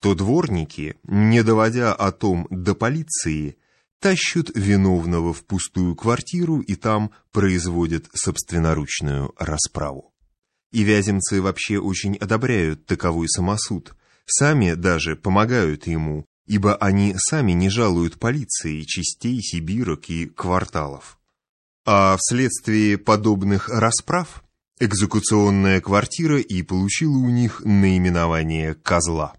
то дворники, не доводя о том до полиции, тащут виновного в пустую квартиру и там производят собственноручную расправу. И вяземцы вообще очень одобряют таковой самосуд, сами даже помогают ему, ибо они сами не жалуют полиции частей сибирок и кварталов. А вследствие подобных расправ экзекуционная квартира и получила у них наименование «козла».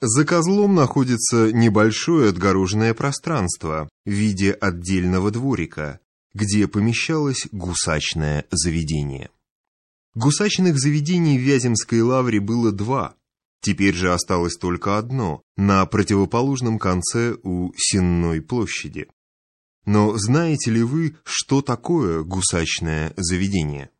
За козлом находится небольшое отгороженное пространство в виде отдельного дворика, где помещалось гусачное заведение. Гусачных заведений в Вяземской лавре было два, теперь же осталось только одно, на противоположном конце у Сенной площади. Но знаете ли вы, что такое гусачное заведение?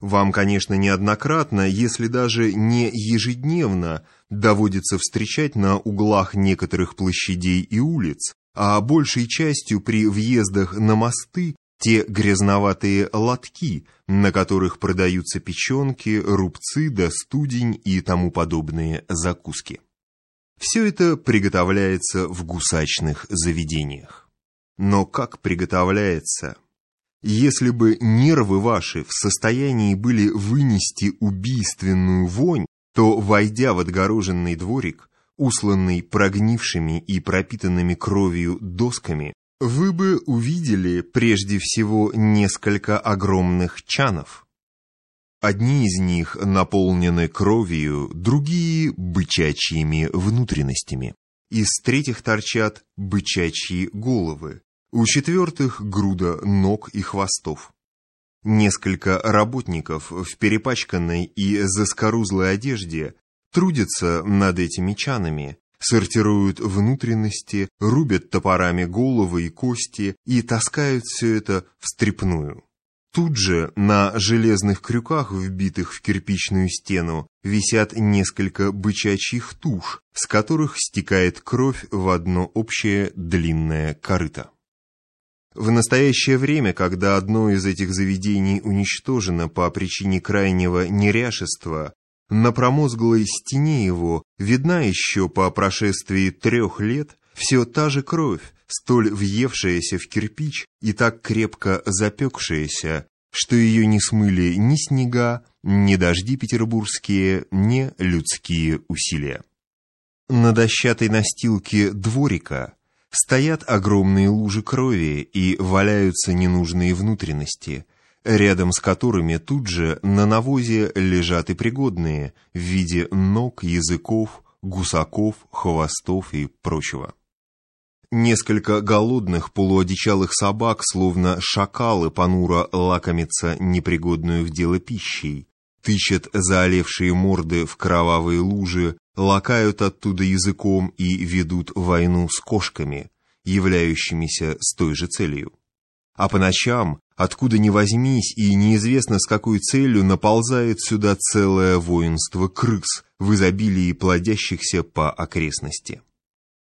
Вам, конечно, неоднократно, если даже не ежедневно, доводится встречать на углах некоторых площадей и улиц, а большей частью при въездах на мосты те грязноватые лотки, на которых продаются печенки, рубцы да студень и тому подобные закуски. Все это приготовляется в гусачных заведениях. Но как приготовляется – если бы нервы ваши в состоянии были вынести убийственную вонь, то, войдя в отгороженный дворик, усланный прогнившими и пропитанными кровью досками, вы бы увидели прежде всего несколько огромных чанов. Одни из них наполнены кровью, другие – бычачьими внутренностями. Из третьих торчат бычачьи головы, у четвертых груда ног и хвостов. Несколько работников в перепачканной и заскорузлой одежде трудятся над этими чанами, сортируют внутренности, рубят топорами головы и кости и таскают все это в стрепную. Тут же на железных крюках, вбитых в кирпичную стену, висят несколько бычачьих туш, с которых стекает кровь в одно общее длинное корыто. В настоящее время, когда одно из этих заведений уничтожено по причине крайнего неряшества, на промозглой стене его видна еще по прошествии трех лет все та же кровь, столь въевшаяся в кирпич и так крепко запекшаяся, что ее не смыли ни снега, ни дожди петербургские, ни людские усилия. На дощатой настилке дворика Стоят огромные лужи крови и валяются ненужные внутренности, рядом с которыми тут же на навозе лежат и пригодные в виде ног, языков, гусаков, хвостов и прочего. Несколько голодных полуодичалых собак, словно шакалы, понуро лакомятся непригодную в дело пищей, тычат заолевшие морды в кровавые лужи, лакают оттуда языком и ведут войну с кошками, являющимися с той же целью. А по ночам, откуда ни возьмись и неизвестно с какой целью, наползает сюда целое воинство крыс в изобилии плодящихся по окрестности.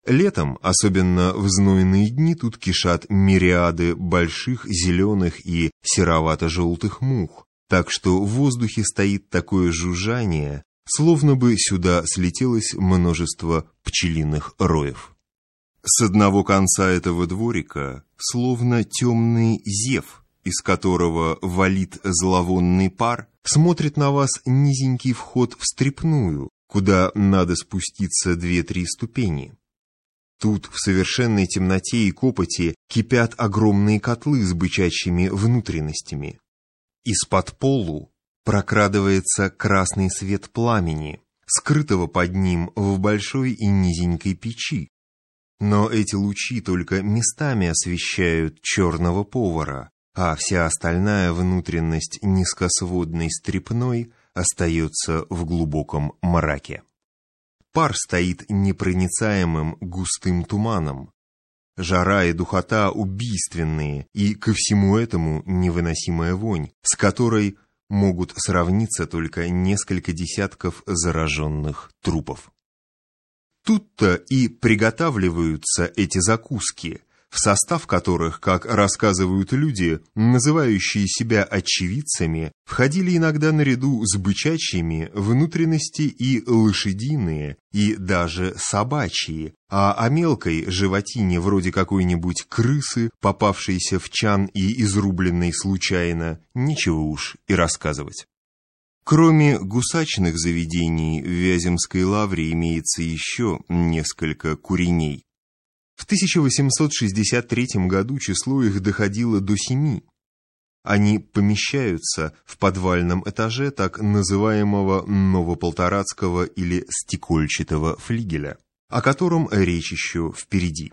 Летом, особенно в знойные дни, тут кишат мириады больших зеленых и серовато-желтых мух, так что в воздухе стоит такое жужжание, словно бы сюда слетелось множество пчелиных роев. С одного конца этого дворика словно темный зев, из которого валит зловонный пар, смотрит на вас низенький вход в стрепную, куда надо спуститься две-три ступени. Тут в совершенной темноте и копоти кипят огромные котлы с бычачьими внутренностями. Из-под полу прокрадывается красный свет пламени, скрытого под ним в большой и низенькой печи. Но эти лучи только местами освещают черного повара, а вся остальная внутренность низкосводной стрепной остается в глубоком мраке. Пар стоит непроницаемым густым туманом. Жара и духота убийственные, и ко всему этому невыносимая вонь, с которой могут сравниться только несколько десятков зараженных трупов. Тут-то и приготавливаются эти закуски, в состав которых, как рассказывают люди, называющие себя очевидцами, входили иногда наряду с бычачьими внутренности и лошадиные, и даже собачьи, а о мелкой животине вроде какой-нибудь крысы, попавшейся в чан и изрубленной случайно, ничего уж и рассказывать. Кроме гусачных заведений в Вяземской лавре имеется еще несколько куреней. В 1863 году число их доходило до семи. Они помещаются в подвальном этаже так называемого Новополторацкого или стекольчатого флигеля, о котором речь еще впереди.